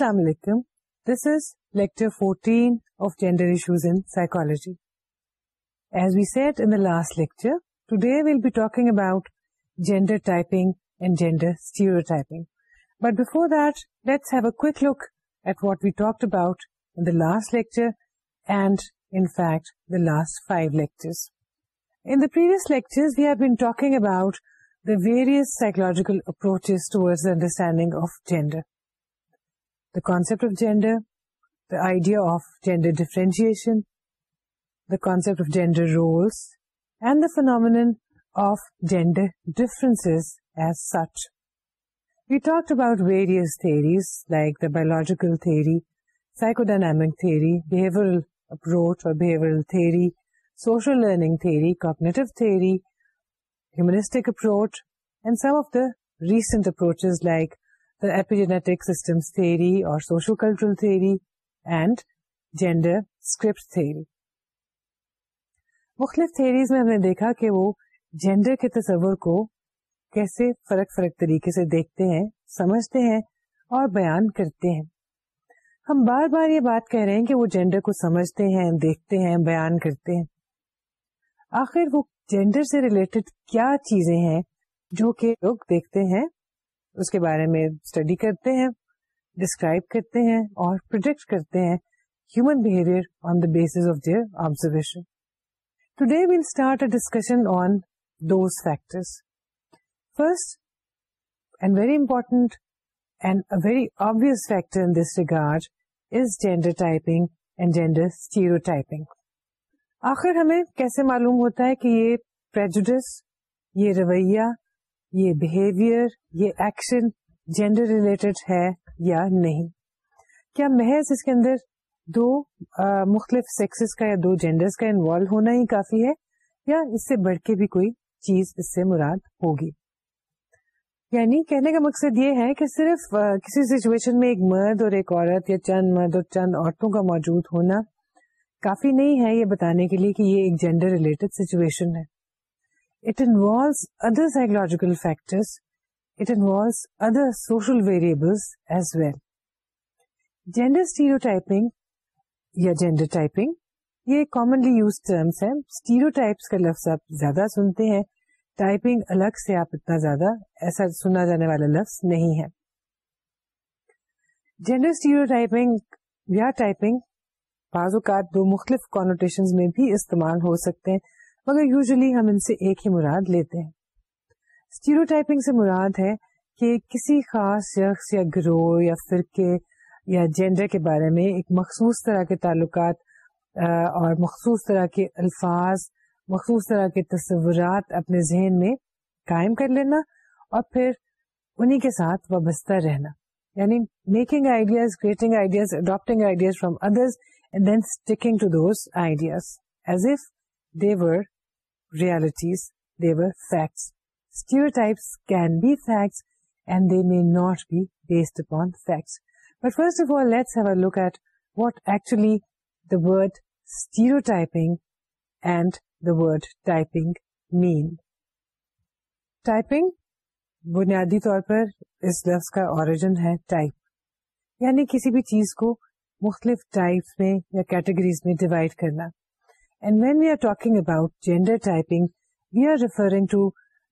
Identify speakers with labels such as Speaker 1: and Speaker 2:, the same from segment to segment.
Speaker 1: Assalamualaikum. This is lecture 14 of Gender Issues in Psychology. As we said in the last lecture, today we'll be talking about gender typing and gender stereotyping. But before that, let's have a quick look at what we talked about in the last lecture and, in fact, the last 5 lectures. In the previous lectures, we have been talking about the various psychological approaches towards the understanding of gender the concept of gender, the idea of gender differentiation, the concept of gender roles, and the phenomenon of gender differences as such. We talked about various theories like the biological theory, psychodynamic theory, behavioral approach or behavioral theory, social learning theory, cognitive theory, humanistic approach, and some of the recent approaches like ایپیٹک اور social theory and gender مختلف theories میں ہم نے دیکھا کہ وہ gender کے تصور کو کیسے فرق فرق طریقے سے دیکھتے ہیں سمجھتے ہیں اور بیان کرتے ہیں ہم بار بار یہ بات کہہ رہے ہیں کہ وہ جینڈر کو سمجھتے ہیں دیکھتے ہیں بیان کرتے ہیں آخر وہ جینڈر سے ریلیٹڈ کیا چیزیں ہیں جو کہ لوگ دیکھتے ہیں اس کے بارے میں اسٹڈی کرتے ہیں ڈسکرائب کرتے ہیں اور پروڈکٹ کرتے ہیں human behaviour on the basis of their observation today we'll start a discussion on those factors first and very important and a very obvious regard is gender typing and gender stereotyping آخر ہمیں کیسے معلوم ہوتا ہے کہ یہ prejudice یہ رویہ یہ یہ بہیویئر ایکشن جینڈر ریلیٹڈ ہے یا نہیں کیا محض اس کے اندر دو مختلف سیکسز کا یا دو جینڈرز کا انوالو ہونا ہی کافی ہے یا اس سے بڑھ کے بھی کوئی چیز اس سے مراد ہوگی یعنی کہنے کا مقصد یہ ہے کہ صرف کسی سچویشن میں ایک مرد اور ایک عورت یا چند مرد اور چند عورتوں کا موجود ہونا کافی نہیں ہے یہ بتانے کے لیے کہ یہ ایک جینڈر ریلیٹڈ سچویشن ہے it involves other psychological factors, it involves other social variables as well. Gender stereotyping یا gender typing یہ کامنلی یوز ٹرمس ہیں اسٹیرو ٹائپس کا لفظ آپ زیادہ سنتے ہیں ٹائپنگ الگ سے آپ اتنا زیادہ ایسا سنا جانے والا لفظ نہیں ہے جینڈر اسٹیرو ٹائپنگ یا ٹائپنگ بعض اوقات دو مختلف کانوٹیشن میں بھی استعمال ہو سکتے ہیں مگر یوزلی ہم ان سے ایک ہی مراد لیتے ہیں اسٹیرو ٹائپنگ سے مراد ہے کہ کسی خاص شخص یا گروہ یا فرقے یا جینڈر کے بارے میں ایک مخصوص طرح کے تعلقات اور مخصوص طرح کے الفاظ مخصوص طرح کے تصورات اپنے ذہن میں قائم کر لینا اور پھر انہی کے ساتھ وابستہ رہنا یعنی making ideas creating ideas adapting ideas from and then to those ideas as if they were realities, they they were facts. facts facts. Stereotypes can be be and may not based upon But first of all, let's have a look at what actually the word stereotyping and the word typing mean. Typing بنیادی طور پر اس لفظ کا origin ہے type یعنی کسی بھی چیز کو مختلف ٹائپس میں یا کیٹیگریز میں ڈیوائڈ کرنا and when you are talking about gender typing we are referring to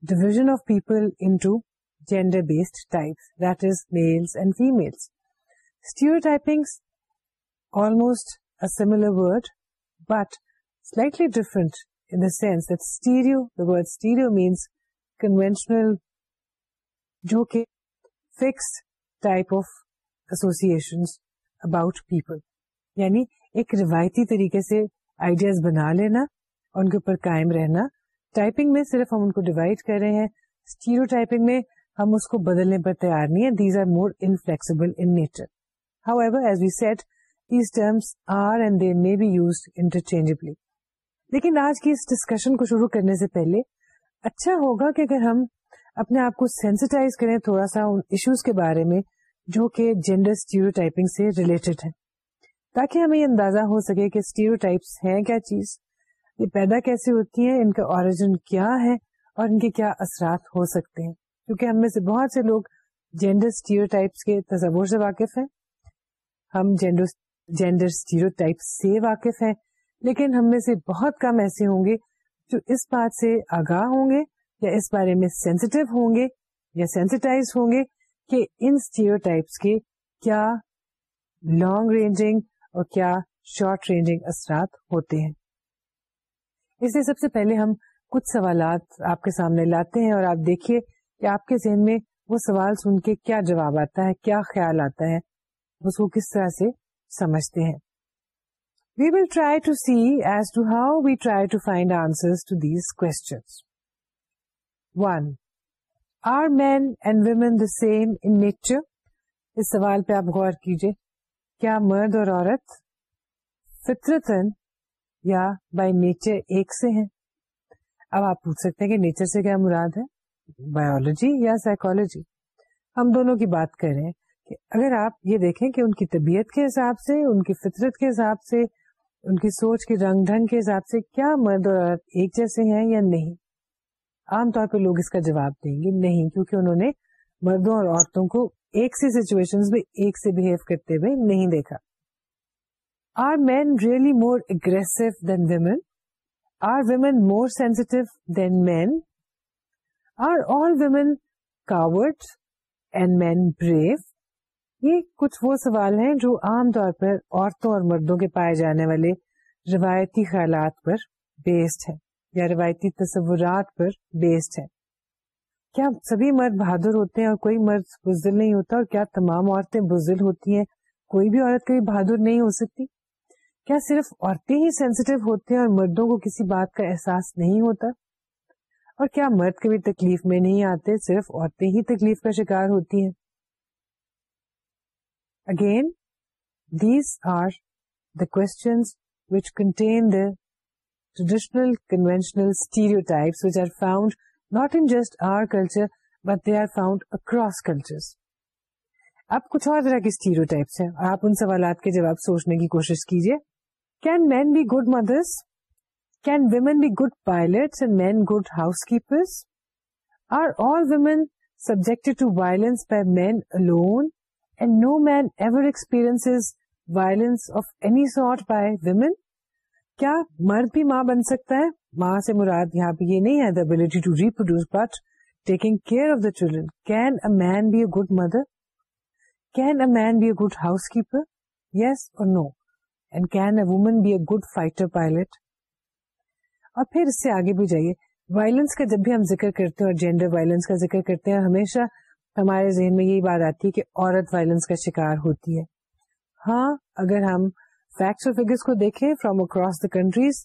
Speaker 1: division of people into gender based types that is males and female stereotyping almost would but slightly different in sensitive stereo means conventional جو کے fix type of associations about people یعنی ایک روایتی طریقے سے ideas بنا لینا ان کے اوپر قائم رہنا ٹائپنگ میں صرف ہم ان کو ڈیوائڈ کر رہے ہیں اسٹیرو ٹائپنگ میں ہم اس کو بدلنے پر تیار نہیں these are more in nature however as we set these terms are and they may be use interchangeably لیکن آج کی اس ڈسکشن کو شروع کرنے سے پہلے اچھا ہوگا کہ اگر ہم اپنے آپ کو سینسٹائز کریں تھوڑا سا ان ایشوز کے بارے میں جو کہ جینڈر اسٹیرو ٹائپنگ سے ریلیٹڈ ہے تاکہ ہمیں یہ اندازہ ہو سکے کہ ٹائپس ہیں کیا چیز یہ پیدا کیسے ہوتی ہیں ان کا اوریجن کیا ہے اور ان کے کیا اثرات ہو سکتے ہیں کیونکہ ہم میں سے بہت سے لوگ جینڈر ٹائپس کے تصور سے واقف ہیں ہم جینڈر جینڈر ٹائپس سے واقف ہیں لیکن ہم میں سے بہت کم ایسے ہوں گے جو اس بات سے آگاہ ہوں گے یا اس بارے میں سینسٹیو ہوں گے یا سینسٹائز ہوں گے کہ ان ٹائپس کے کیا لانگ رینجنگ اور کیا شارٹ رینجنگ اثرات ہوتے ہیں اس لیے سب سے پہلے ہم کچھ سوالات آپ کے سامنے لاتے ہیں اور آپ دیکھیے کہ آپ کے ذہن میں وہ سوال سن کے کیا جواب آتا ہے کیا خیال آتا ہے اس کو کس طرح سے سمجھتے ہیں we will try to see as to how we try to find answer one are men and women the same in nature اس سوال پہ آپ غور کیجیے کیا مرد اور عورت فطرت یا بائی نیچر ایک سے ہیں ہیں اب آپ پوچھ سکتے کہ نیچر سے کیا مراد ہے بایولوجی یا سائیکولوجی ہم دونوں کی بات کر رہے ہیں کہ اگر آپ یہ دیکھیں کہ ان کی طبیعت کے حساب سے ان کی فطرت کے حساب سے ان کی سوچ کے رنگ ڈھنگ کے حساب سے کیا مرد اور عورت ایک جیسے ہیں یا نہیں عام طور پہ لوگ اس کا جواب دیں گے نہیں کیونکہ انہوں نے مردوں اور عورتوں کو ایک سی سچویشن میں ایک سے بہیو کرتے ہوئے نہیں دیکھا are men really more than than women women women are are more men men all coward and brave یہ کچھ وہ سوال ہیں جو عام طور پر عورتوں اور مردوں کے پائے جانے والے روایتی خیالات پر بیسڈ ہے یا روایتی تصورات پر بیسڈ ہے کیا سبھی مرد بہادر ہوتے ہیں اور کوئی مرد بزدل نہیں ہوتا اور کیا تمام عورتیں بزدل ہوتی ہیں کوئی بھی عورت کبھی بہادر نہیں ہو سکتی کیا صرف عورتیں ہی ہوتے ہیں اور مردوں کو کسی بات کا احساس نہیں ہوتا اور کیا مرد کبھی تکلیف میں نہیں آتے صرف عورتیں ہی تکلیف کا شکار ہوتی ہیں again these are the which contain the traditional conventional stereotypes which are found not in just our culture but they are found across culture اب کچھ اور طرح کے اسٹیرو ٹائپس ہیں آپ ان سوالات کے جواب سوچنے کی کوشش کیجیے can men be good mothers can women be good pilot and men good housekeepers are all women subject to violence by men and no men ever experience violence of any sort by women کیا مرد بھی ماں بن سکتا ہے ماں سے مراد یہاں پہ یہ نہیں ہے the the to reproduce but taking care of children can a man be a good mother can a man be a good housekeeper yes اور no and can a woman be a good fighter pilot اور پھر اس سے آگے بھی جائیے violence کا جب بھی ہم ذکر کرتے ہیں اور جینڈر وائلنس کا ذکر کرتے ہیں ہمیشہ ہمارے ذہن میں یہی بات آتی ہے کہ عورت وائلنس کا شکار ہوتی ہے ہاں اگر ہم فیکٹس اور فیگرس کو دیکھیں فرام اکراس دا کنٹریز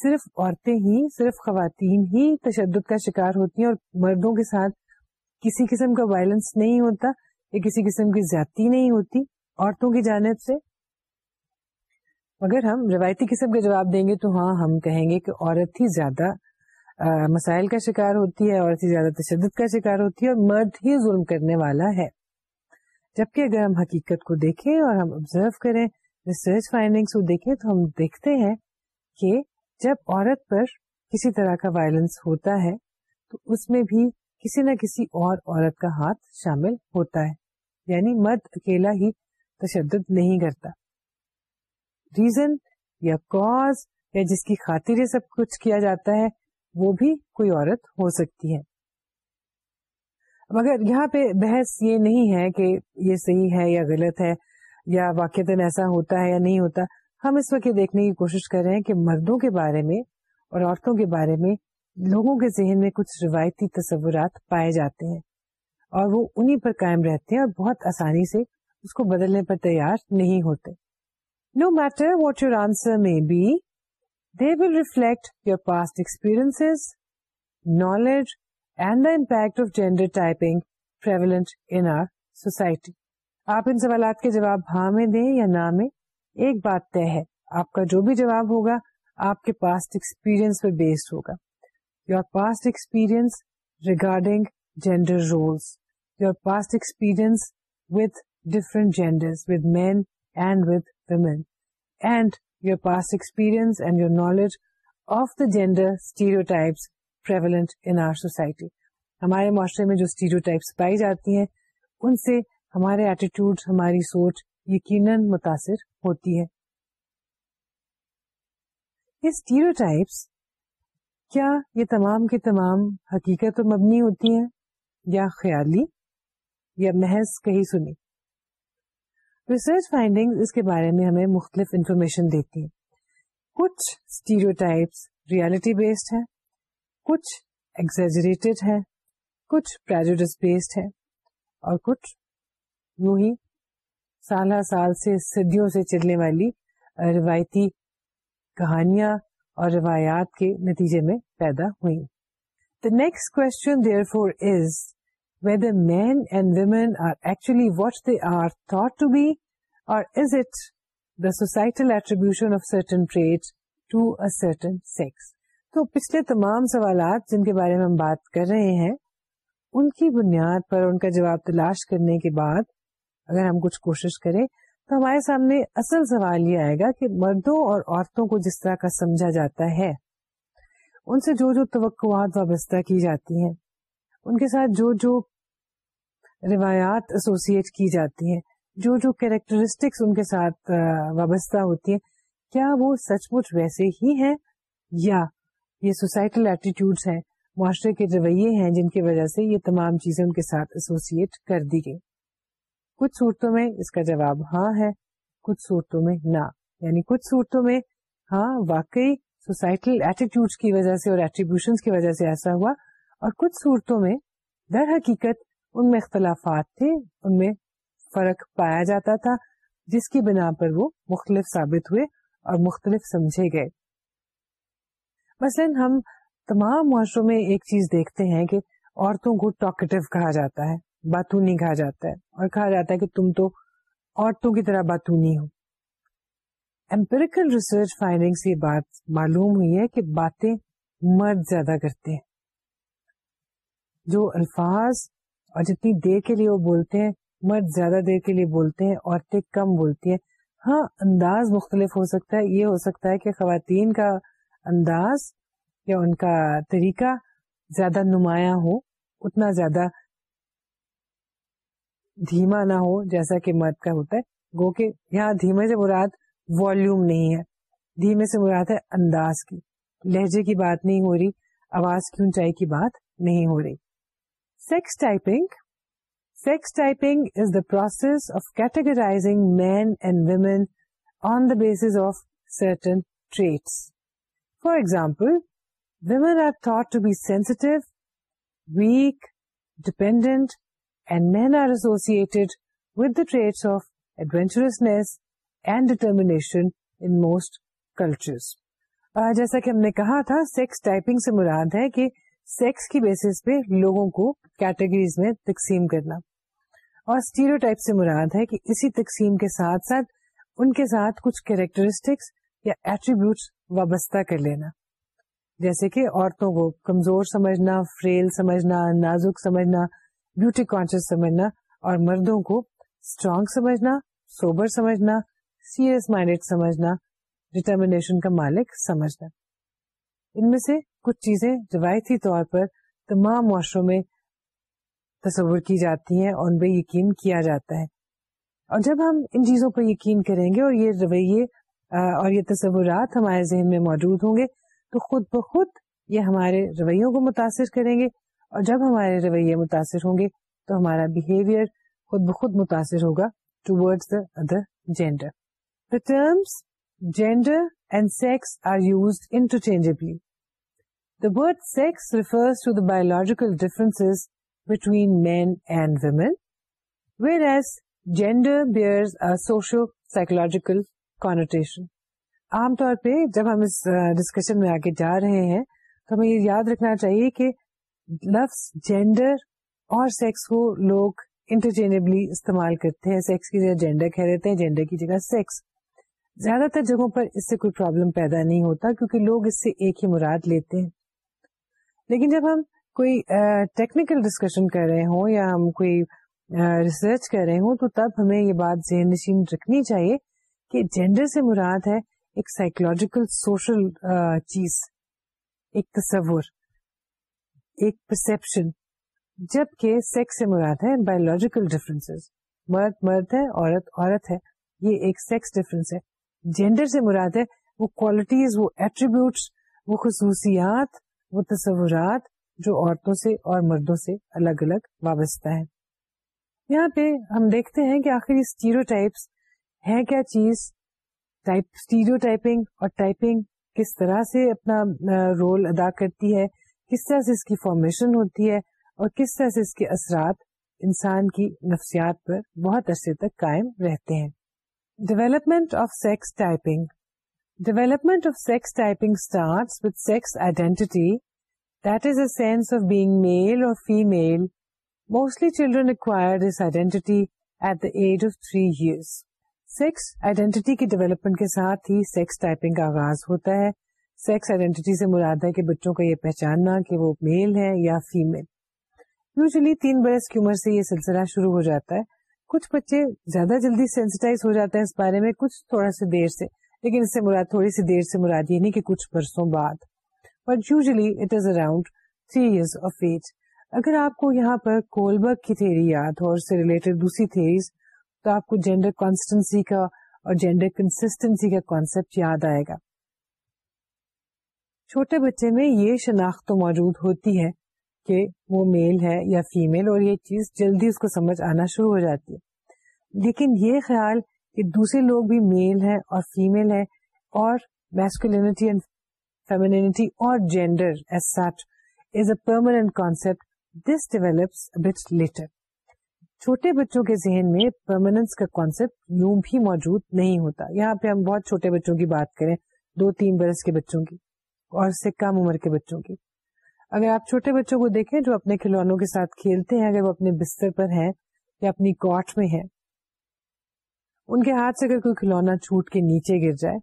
Speaker 1: صرف عورتیں ہی صرف خواتین ہی تشدد کا شکار ہوتی ہیں اور مردوں کے ساتھ کسی قسم کا وائلنس نہیں ہوتا یا کسی قسم کی زیادتی نہیں ہوتی عورتوں کی جانب سے مگر ہم روایتی قسم کا جواب دیں گے تو ہاں ہم کہیں گے کہ عورت ہی زیادہ مسائل کا شکار ہوتی ہے عورت ہی زیادہ تشدد کا شکار ہوتی ہے اور مرد ہی ظلم کرنے والا ہے جبکہ اگر ہم حقیقت کو دیکھیں اور ہم آبزرو کریں ریسرچ فائنڈنگس کو دیکھیں تو ہم دیکھتے ہیں کہ جب عورت پر کسی طرح کا وائلنس ہوتا ہے تو اس میں بھی کسی نہ کسی اور عورت کا ہاتھ شامل ہوتا ہے یعنی مرد اکیلا ہی تشدد نہیں کرتا ریزن یا کوز یا جس کی خاطر یہ سب کچھ کیا جاتا ہے وہ بھی کوئی عورت ہو سکتی ہے مگر یہاں پہ بحث یہ نہیں ہے کہ یہ صحیح ہے یا غلط ہے یا واقع ایسا ہوتا ہے یا نہیں ہوتا ہم اس وقت یہ دیکھنے کی کوشش کر رہے ہیں کہ مردوں کے بارے میں اور عورتوں کے بارے میں لوگوں کے ذہن میں کچھ روایتی تصورات پائے جاتے ہیں اور وہ انہی پر قائم رہتے ہیں اور بہت آسانی سے اس کو بدلنے پر تیار نہیں ہوتے no matter what your answer میں be they will reflect your past experience knowledge and the impact of gender typing in society آپ ان سوالات کے جواب ہاں میں دیں یا نہ میں ایک بات طے ہے آپ کا جو بھی جواب ہوگا آپ کے پاس ایکسپیرئنس پہ بیسڈ ہوگا your past experience regarding gender roles your past experience with men and with women and your past experience and your knowledge of the gender stereo society ہمارے معاشرے میں جو اسٹیریو ٹائپس پائی جاتی ہیں ان سے ہمارے ایٹیٹیوڈ ہماری سوچ یقیناً متاثر ہوتی ہے کیا یہ تمام تمام حقیقت مبنی ہوتی ہیں یا خیالی یا محض کہیں سنی ریسرچ فائنڈنگ اس کے بارے میں ہمیں مختلف انفارمیشن دیتی ہیں کچھ ریالٹی بیسڈ ہے کچھ ایکٹیڈ ہے کچھ بیسڈ ہے اور کچھ یوں ہی سالہ سال سے صدیوں سے چلنے والی روایتی کہانیاں اور روایات کے نتیجے میں پیدا ہوئی the next question therefore is whether men and women are actually what they are thought to be or is it the societal attribution of certain trait to a certain sex تو پچھلے تمام سوالات جن کے بارے میں ہم بات کر رہے ہیں ان کی بنیاد پر ان کا جواب تلاش کرنے کے بعد اگر ہم کچھ کوشش کریں تو ہمارے سامنے اصل سوال یہ آئے گا کہ مردوں اور عورتوں کو جس طرح کا سمجھا جاتا ہے ان سے جو جو توقعات وابستہ کی جاتی ہیں ان کے ساتھ جو جو روایات ایسوسیٹ کی جاتی ہیں جو جو کیریکٹرسٹکس ان کے ساتھ وابستہ ہوتی ہیں کیا وہ سچ مچ ویسے ہی ہیں یا یہ سوسائٹل ایٹیٹیوڈس ہیں معاشرے کے رویے ہیں جن کی وجہ سے یہ تمام چیزیں ان کے ساتھ ایسوسیٹ کر دی گئی کچھ صورتوں میں اس کا جواب ہاں ہے کچھ صورتوں میں نہ یعنی کچھ صورتوں میں ہاں واقعی سوسائٹل ایٹیٹیوڈ کی وجہ سے اور ایٹریبیوشن کی وجہ سے ایسا ہوا اور کچھ صورتوں میں در حقیقت ان میں اختلافات تھے ان میں فرق پایا جاتا تھا جس کی بنا پر وہ مختلف ثابت ہوئے اور مختلف سمجھے گئے مثلا ہم تمام معاشروں میں ایک چیز دیکھتے ہیں کہ عورتوں کو ٹاکٹو کہا جاتا ہے باتھونی کہا جاتا ہے اور کہا جاتا ہے کہ تم تو عورتوں کی طرح باتونی ہو ایمپیریکل ریسرچ فائنڈنگ سے یہ بات معلوم ہوئی ہے کہ باتیں مرد زیادہ کرتے ہیں جو الفاظ اور جتنی دیر کے لیے وہ بولتے ہیں مرد زیادہ دیر کے لیے بولتے ہیں عورتیں کم بولتی ہیں ہاں انداز مختلف ہو سکتا ہے یہ ہو سکتا ہے کہ خواتین کا انداز یا ان کا طریقہ زیادہ نمایاں ہو اتنا زیادہ دھیما نہ ہو جیسا کہ مرد کا ہوتا ہے گو کہ یہاں دھیمے سے مراد والیوم نہیں ہے دھیمے سے مراد ہے انداز کی لہجے کی بات نہیں ہو رہی آواز کی اونچائی کی بات نہیں ہو رہی sex typing sex typing is the process of categorizing men and women on the basis of certain traits for example women are thought to be sensitive weak dependent and men are associated with the trait of سے مراد ہے کہ لوگوں کو categories میں تقسیم کرنا اور مراد ہے کہ اسی تقسیم کے ساتھ ساتھ ان کے ساتھ کچھ کیریکٹرسٹکس یا ایٹریبیوٹ وابستہ کر لینا جیسے کہ عورتوں کو کمزور سمجھنا فریل سمجھنا نازک سمجھنا بیوٹی کانشیس سمجھنا اور مردوں کو اسٹرانگ سمجھنا سمجھنا سمجھنا سوبر سیریس مائنڈیڈ کا مالک سمجھنا ان میں سے کچھ چیزیں روایتی طور پر تمام معاشروں میں تصور کی جاتی ہیں اور ان پہ یقین کیا جاتا ہے اور جب ہم ان چیزوں پر یقین کریں گے اور یہ رویے اور یہ تصورات ہمارے ذہن میں موجود ہوں گے تو خود بخود یہ ہمارے رویوں کو متاثر کریں گے اور جب ہمارے رویے متاثر ہوں گے تو ہمارا بہیویئر خود بخود متاثر ہوگا the other gender the terms gender and sex are use the the sex refers to biological difference between men and women whereas gender bears socio connotation عام طور پہ جب ہم اس ڈسکشن میں آگے جا رہے ہیں تو ہمیں یہ یاد رکھنا چاہیے کہ لفظ جینڈر اور سیکس کو لوگ انٹرچینجبلی استعمال کرتے ہیں سیکس کی جگہ جینڈر کہہ دیتے ہیں جینڈر کی جگہ سیکس زیادہ تر جگہوں پر اس سے کوئی پرابلم پیدا نہیں ہوتا کیونکہ لوگ اس سے ایک ہی مراد لیتے ہیں لیکن جب ہم کوئی ٹیکنیکل uh, ڈسکشن کر رہے ہوں یا ہم کوئی ریسرچ uh, کر رہے ہوں تو تب ہمیں یہ بات ذہن نشین رکھنی چاہیے کہ جینڈر سے مراد ہے ایک سائیکولوجیکل سوشل uh, چیز ایک تصور ایک پرسپشن جبکہ سیکس سے مراد ہے بایولوجیکل ڈفرینس مرد مرد ہے عورت عورت ہے یہ ایک سیکس ڈفرینس ہے جینڈر سے مراد ہے وہ کوالٹیز وہ ایٹریبیوٹس وہ خصوصیات وہ تصورات جو عورتوں سے اور مردوں سے الگ الگ وابستہ ہیں یہاں پہ ہم دیکھتے ہیں کہ آخر اسٹیریو ٹائپس ہے کیا چیز اسٹیریو ٹائپنگ اور ٹائپنگ کس طرح سے اپنا رول ادا کرتی ہے کس طرح سے اس کی فارمیشن ہوتی ہے اور کس طرح سے اس کے اثرات انسان کی نفسیات پر بہت عرصے تک قائم رہتے ہیں development of sex typing development of sex typing start with sex identity that is a sense of being male or female mostly children this identity at the age of three years sex identity کی development کے ساتھ ہی sex typing کا آغاز ہوتا ہے sex identity سے مراد ہے کہ بچوں کا یہ پہچاننا کہ وہ میل ہے یا فیمل یوزلی تین برس کی عمر سے یہ سلسلہ شروع ہو جاتا ہے کچھ بچے زیادہ جلدی سینسٹائز ہو جاتے ہیں اس بارے میں کچھ تھوڑا سا دیر سے لیکن اس سے مراد تھوڑی سی دیر سے مراد یہ نہیں کہ کچھ برسوں بعد but usually it is around three years of age اگر آپ کو یہاں پر کولبرگ کی تھیری یاد ہو اور اس سے ریلیٹڈ دوسری تھیریز تو آپ کو جینڈر کانسٹنسی کا اور جینڈر کنسٹینسی کا کانسیپٹ یاد آئے گا چھوٹے بچے میں یہ شناخت تو موجود ہوتی ہے کہ وہ میل ہے یا فیمل اور یہ چیز جلدی اس کو سمجھ آنا شروع ہو جاتی ہے لیکن یہ خیال کہ دوسرے لوگ بھی میل ہے اور فیمل ہے اور masculinity and or gender as such is a permanent concept this but later چھوٹے بچوں کے ذہن میں پرماننس کا کانسیپٹ یوں بھی موجود نہیں ہوتا یہاں پہ ہم بہت چھوٹے بچوں کی بات کریں دو تین برس کے بچوں کی اور اس سے کم عمر کے بچوں کی اگر آپ چھوٹے بچوں کو دیکھیں جو اپنے کھلونوں کے ساتھ کھیلتے ہیں اگر وہ اپنے بستر پر ہیں یا اپنی کوٹ میں ہیں ان کے ہاتھ سے اگر کوئی کھلونا چھوٹ کے نیچے گر جائے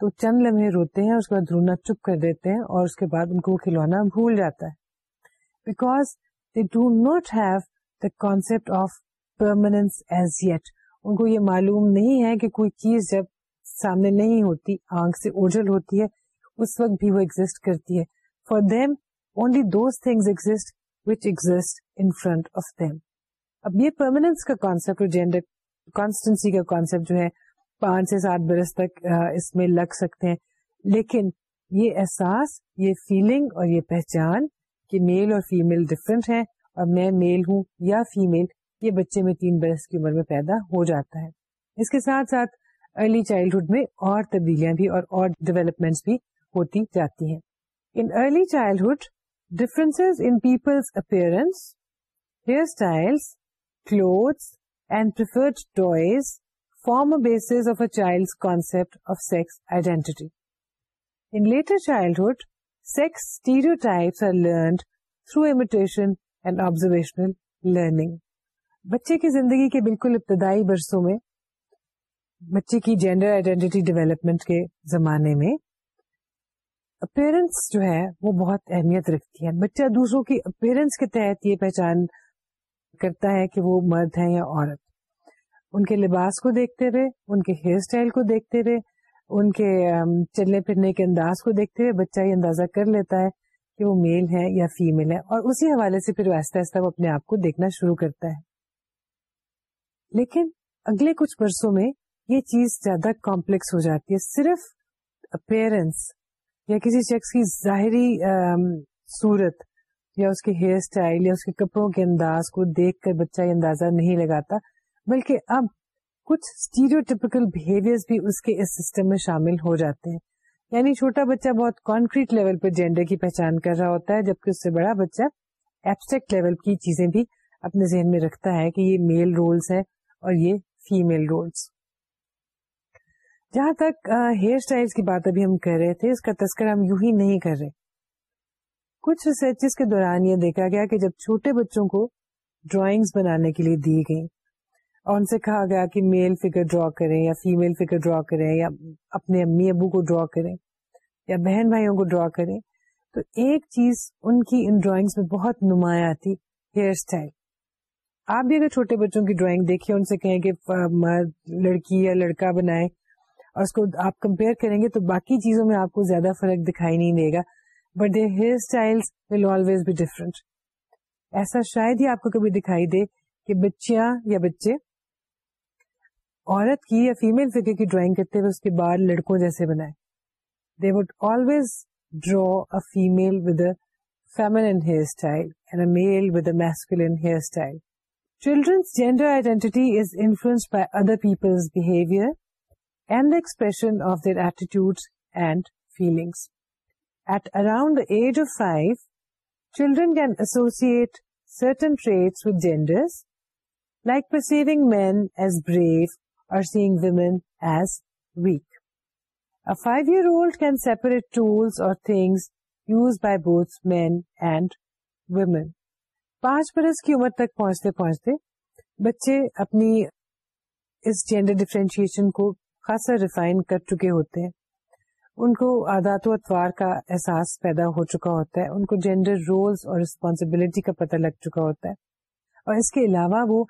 Speaker 1: تو چند لمحے روتے ہیں اس کے بعد دھونا چپ کر دیتے ہیں اور اس کے بعد ان کو کھلونا بھول جاتا ہے because they do not have the concept of as yet ان کو یہ معلوم نہیں ہے کہ کوئی چیز جب سامنے نہیں ہوتی آنکھ سے اوجل ہوتی ہے اس وقت بھی وہ ایگزٹ کرتی ہے for them only those things exist which exist in front of them اب یہ پرماننس کا کانسیپٹ اور جینڈر کانسٹنسی کا جو ہے پانچ سے سات برس تک اس میں لگ سکتے ہیں لیکن یہ احساس یہ فیلنگ اور یہ پہچان کہ میل اور فیمل ڈفرینٹ ہے اور میں میل ہوں یا فیمل یہ بچے میں تین برس کی عمر میں پیدا ہو جاتا ہے اس کے ساتھ ساتھ ارلی چائلڈہڈ میں اور تبدیلیاں بھی اور ڈیولپمنٹ بھی ہوتی جاتی ہیں in early childhood difference in people's appearance hairstyles clothes and preferred toys form base of a child concept of sex identity in later childhood sex stereotypes are learned through imitation and observational learning بچے کی زندگی کے بالکل ابتدائی برسوں میں بچے کی جینڈر آئیڈینٹی ڈیولپمنٹ کے زمانے میں اپیرنس جو ہے وہ بہت اہمیت رکھتی ہے بچہ دوسروں کی اپیرنس کے تحت یہ پہچان کرتا ہے کہ وہ مرد ہے یا عورت ان کے لباس کو دیکھتے ہوئے ان کے ہیئر اسٹائل کو دیکھتے ہوئے ان کے چلنے پھرنے کے انداز کو دیکھتے ہوئے بچہ یہ اندازہ کر لیتا ہے کہ وہ میل ہے یا فیمل ہے اور اسی حوالے سے پھر آہستہ آہستہ وہ اپنے آپ کو دیکھنا شروع کرتا ہے لیکن اگلے کچھ برسوں میں یہ چیز زیادہ کمپلیکس ہو جاتی ہے صرف اپیرنس یا کسی شخص کی ظاہری صورت یا اس کے ہیئر اسٹائل یا اس کے کپڑوں کے انداز کو دیکھ کر بچہ یہ اندازہ نہیں لگاتا بلکہ اب کچھ اسٹیریوٹیپیکل بہیویئر بھی اس کے اس سسٹم میں شامل ہو جاتے ہیں یعنی چھوٹا بچہ بہت کانکریٹ لیول پہ جینڈر کی پہچان کر رہا ہوتا ہے جبکہ اس سے بڑا بچہ ایبسٹیکٹ لیول کی چیزیں بھی اپنے ذہن میں رکھتا ہے کہ یہ میل رولس ہے اور یہ فیمل رولس جہاں تک ہیئر اسٹائل کی بات ابھی ہم کر رہے تھے اس کا تذکرہ ہم یوں ہی نہیں کر رہے کچھ ریسرچ کے دوران یہ دیکھا گیا کہ جب چھوٹے بچوں کو ڈرائنگ بنانے کے لیے دی گئی اور ان سے کہا گیا کہ میل فگر ڈرا کریں یا فیمل فگر ڈرا کریں یا اپنے امی ابو کو ڈرا کریں یا بہن بھائیوں کو ڈرا کریں تو ایک چیز ان کی ان ڈرائنگس میں بہت نمایاں تھی ہیئر اسٹائل آپ بھی اگر چھوٹے بچوں کی ڈرائنگ دیکھیے ان سے کہیں کہ لڑکی یا لڑکا بنائے اور اس کو آپ کمپیئر کریں گے تو باقی چیزوں میں آپ کو زیادہ فرق دکھائی نہیں دے گا but they hairstyle will always be different ایسا شاید ہی آپ کو کبھی دکھائی دے کہ بچیاں یا بچے عورت کی یا فیمل فکر کی ڈرائنگ کرتے ہوئے اس کے بعد لڑکوں جیسے بنائے they would always draw female with style hairstyle children's gender influence by other people's behaviour tools or things use by both men and women پانچ برس کی عمر تک پہنچتے پہنچتے بچے اپنی اس جینڈر ڈیفرینشیشن کو خاصا ریفائن کر چکے ہوتے ہیں ان کو آدات و اطوار کا احساس پیدا ہو چکا ہوتا ہے ان کو جینڈر رولز اور کا پتہ لگ چکا ہوتا ہے اور اس کے علاوہ وہ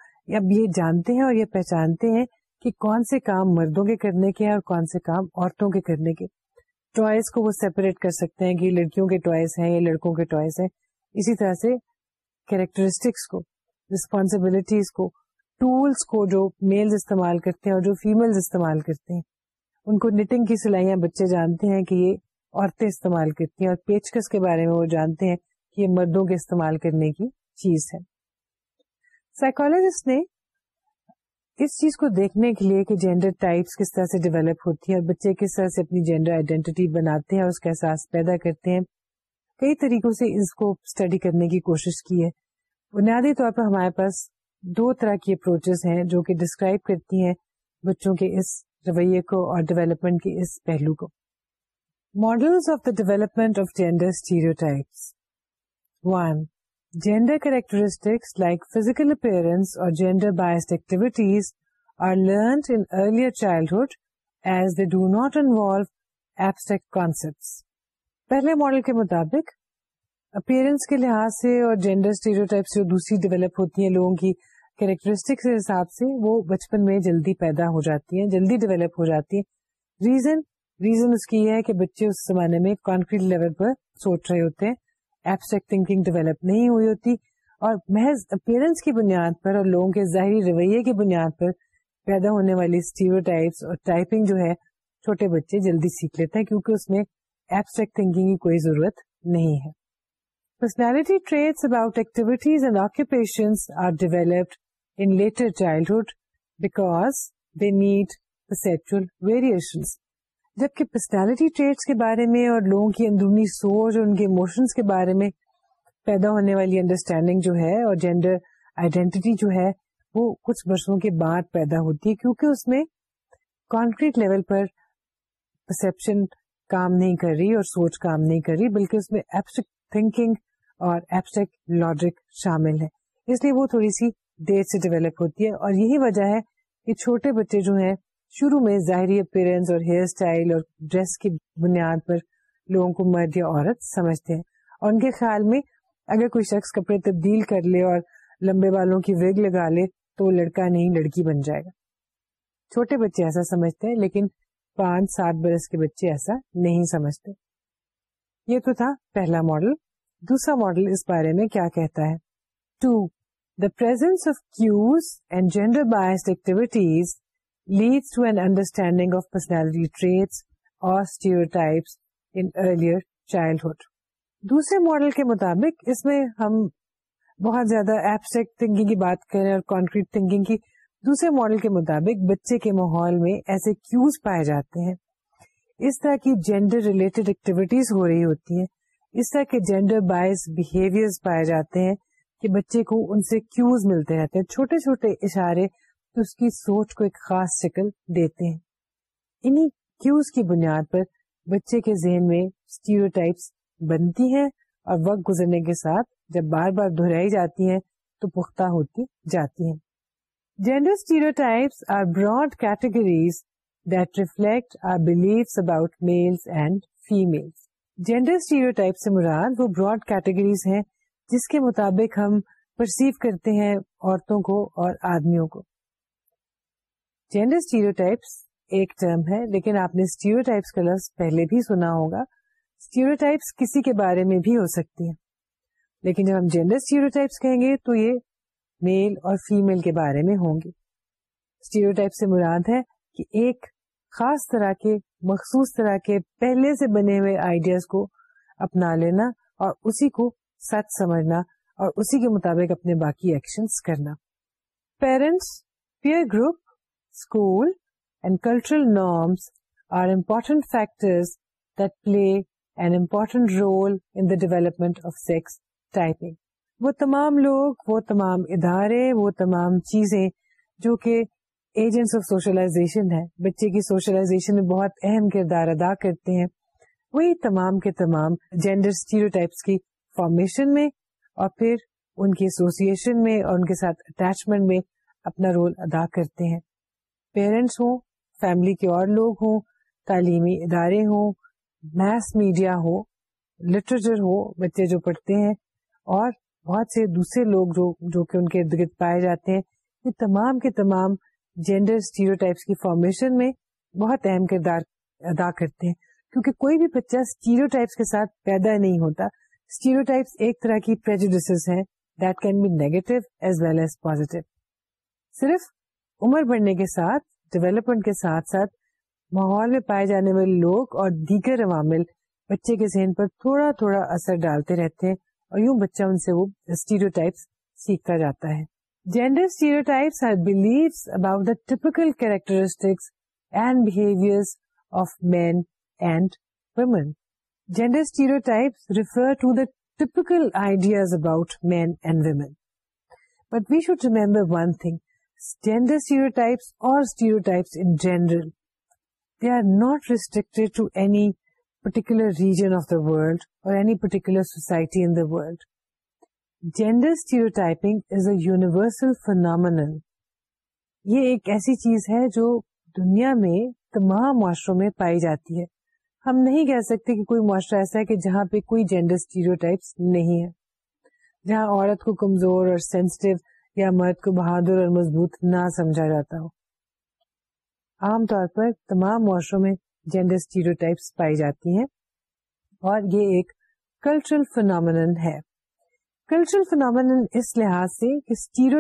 Speaker 1: اب یہ جانتے ہیں اور یہ پہچانتے ہیں کہ کون سے کام مردوں کے کرنے کے ہیں اور کون سے کام عورتوں کے کرنے کے ٹوائز کو وہ سیپریٹ کر سکتے ہیں کہ لڑکیوں کے ٹوائز ہیں یا لڑکوں کے ٹوائز ہیں اسی طرح سے کیریکٹرسٹکس کو ریسپانسبلٹیز کو ٹولس کو جو میلز استعمال کرتے ہیں اور جو فیملز استعمال کرتے ہیں ان کو نیٹنگ کی سلائیاں بچے جانتے ہیں کہ یہ عورتیں استعمال کرتی ہیں اور پیچکس کے بارے میں وہ جانتے ہیں کہ یہ مردوں کے استعمال کرنے کی چیز ہے سائیکولوجسٹ نے اس چیز کو دیکھنے کے لیے کہ جینڈر ٹائپس کس طرح سے ڈیولپ ہوتی ہے اور بچے کس طرح سے اپنی جینڈر آئیڈینٹی بناتے ہیں اور اس کا احساس پیدا کرتے ہیں کئی طریقوں سے اس کو اسٹڈی کرنے کی کوشش کی ہے بنیادی طور پر ہمارے پاس دو طرح کی اپروچز ہیں جو کہ ڈسکرائب کرتی ہیں بچوں کے اس رویے کو اور ڈیولپمنٹ کے اس پہلو کو model of the development of gender one gender characteristics like physical gender biased activities are learned in earlier childhood as they do not involve abstract concepts پہلے ماڈل کے مطابق اپیئرنس کے لحاظ سے اور جینڈر اسٹیریوٹائپس جو دوسری ڈیولپ ہوتی ہیں لوگوں کی کیریکٹرسٹک کے حساب سے وہ بچپن میں جلدی پیدا ہو جاتی ہیں جلدی ڈیولپ ہو جاتی ہیں ریزن ریزن اس کی یہ ہے کہ بچے اس زمانے میں کانکریٹ لیول پر سوچ رہے ہوتے ہیں ایبسٹریکٹ تھنکنگ ڈیولپ نہیں ہوئی ہوتی اور محض اپیرنس کی بنیاد پر اور لوگوں کے ظاہری رویے کی بنیاد پر پیدا ہونے والی اسٹیورس اور ٹائپنگ جو ہے چھوٹے بچے جلدی سیکھ لیتے ہیں کیونکہ اس میں ایبسٹریکٹ تھنکنگ کی کوئی ضرورت نہیں ہے personality traits about activities and are developed in later childhood because the نیڈیکچل variation جبکہ پرسنالٹی ٹریٹ کے بارے میں اور لوگوں کی اندرونی سوچ اور ان کے اموشنس کے بارے میں پیدا ہونے والی انڈرسٹینڈنگ جو ہے اور جینڈر آئیڈینٹی جو ہے وہ کچھ برسوں کے بعد پیدا ہوتی ہے کیونکہ اس میں کانکریٹ لیول پر پرسپشن کام نہیں کر رہی اور سوچ کام نہیں کر رہی بلکہ اس میں ایپسٹک تھنکنگ اور ایپسٹک لاجک شامل ہے اس لیے وہ تھوڑی سی دیر سے ڈیولپ ہوتی ہے اور یہی وجہ ہے کہ چھوٹے بچے جو ہیں شروع میں ظاہری اپیرنس اور ہیئر اسٹائل اور ڈریس کی بنیاد پر لوگوں کو مرد یا عورت سمجھتے ہیں اور ان کے خیال میں اگر کوئی شخص کپڑے تبدیل کر لے اور لمبے والوں کی ویگ لگا لے تو لڑکا نہیں لڑکی بن جائے گا چھوٹے بچے ایسا سمجھتے ہیں لیکن پانچ سات برس کے بچے ایسا نہیں سمجھتے یہ تو تھا پہلا ماڈل دوسرا ماڈل اس بارے میں کیا کہتا ہے to the presence of cues and gender duties leads to an understand of personality trait اورڈ دوسرے ماڈل کے مطابق اس میں ہم بہت زیادہ thinking کی بات کریں اور کانکریٹ تھنکنگ کی دوسرے ماڈل کے مطابق بچے کے ماحول میں ایسے کیوز پائے جاتے ہیں اس طرح کی جینڈر ریلیٹڈ ایکٹیویٹیز ہو رہی ہوتی ہیں اس طرح کے جینڈر بایز بہیویئر پائے جاتے ہیں کہ بچے کو ان سے کیوز ملتے رہتے ہیں چھوٹے چھوٹے اشارے اس کی سوچ کو ایک خاص شکل دیتے ہیں انہی کیوز کی بنیاد پر بچے کے ذہن میں بنتی ہیں اور وقت گزرنے کے ساتھ جب بار بار دہرائی جاتی ہیں تو پختہ ہوتی جاتی ہیں gender stereotypes are broad categories that reflect our beliefs about males and female gender stereotype سے مراد وہ براڈ کیٹیگریز ہیں جس کے مطابق ہم پرسیو کرتے ہیں عورتوں کو اور آدمیوں کو جینڈر اسٹیریوٹائپس ایک ٹرم ہے لیکن آپ نے اسٹیریوٹائپس کا لفظ پہلے بھی سنا ہوگا اسٹیریوٹائپس کسی کے بارے میں بھی ہو سکتی ہیں لیکن جب ہم جینڈر اسٹیریوٹائپس کہیں گے تو یہ میل اور فیمل کے بارے میں ہوں گے اسٹیریوٹائپ سے مراد ہے کہ ایک خاص طرح کے مخصوص طرح کے پہلے سے بنے ہوئے آئیڈیاز کو اپنا لینا اور اسی کو سچ سمجھنا اور اسی کے مطابق اپنے باقی ایکشن کرنا parents peer group school and cultural norms are important important factors that play an role in the development of sex typing وہ تمام لوگ وہ تمام ادارے وہ تمام چیزیں جو کہ ایجنٹس آف سوشلائزیشن ہے بچے کی سوشلائزیشن میں بہت اہم کردار ادا کرتے ہیں وہی تمام کے تمام جینڈر اسٹیریو ٹائپس کی فارمیشن میں اور پھر ان کی ایسوسیشن میں اور ان کے ساتھ اٹیچمنٹ میں اپنا رول ادا کرتے ہیں پیرنٹس ہوں فیملی کے اور لوگ ہوں تعلیمی ادارے ہوں میس میڈیا ہو لٹریچر ہو بچے جو پڑھتے ہیں اور بہت سے دوسرے لوگ جو کہ ان کے ارد گرد پائے جاتے ہیں یہ تمام کے تمام جینڈر اسٹیریو ٹائپس کی فارمیشن میں بہت اہم کردار ادا کرتے ہیں کیونکہ کوئی بھی بچہ اسٹیریو ٹائپس کے ساتھ پیدا نہیں ہوتا اسٹیریوٹائپس ایک طرح کی پرجوڈیسز ہیں that can be negative as well as positive صرف عمر بڑھنے کے ساتھ ڈیولپمنٹ کے ساتھ ساتھ ماحول میں پائے جانے والے لوگ اور دیگر عوامل بچے کے ذہن پر تھوڑا تھوڑا اثر ڈالتے رہتے ہیں اور یوں بچہ ان سے وہ اسٹیریوٹائپس سیکھتا جاتا ہے gender stereotypes are beliefs about the typical characteristics and behaviour of men and women region of about world or remember region of the world or society stereotyping is a universal phenomenon. یہ ایک ایسی چیز ہے جو دنیا میں تمام معاشروں میں پائی جاتی ہے ہم نہیں کہہ سکتے کہ کوئی معاشرہ ایسا ہے کہ جہاں پہ کوئی جینڈر نہیں ہے جہاں عورت کو کمزور اور یا مرد کو بہادر اور مضبوط نہ سمجھا جاتا ہو عام طور پر تمام معاشروں میں اسٹیریو ٹائپس پائی جاتی ہیں اور یہ ایک کلچرل فنامن ہے کلچرل فنامن اس لحاظ سے کہ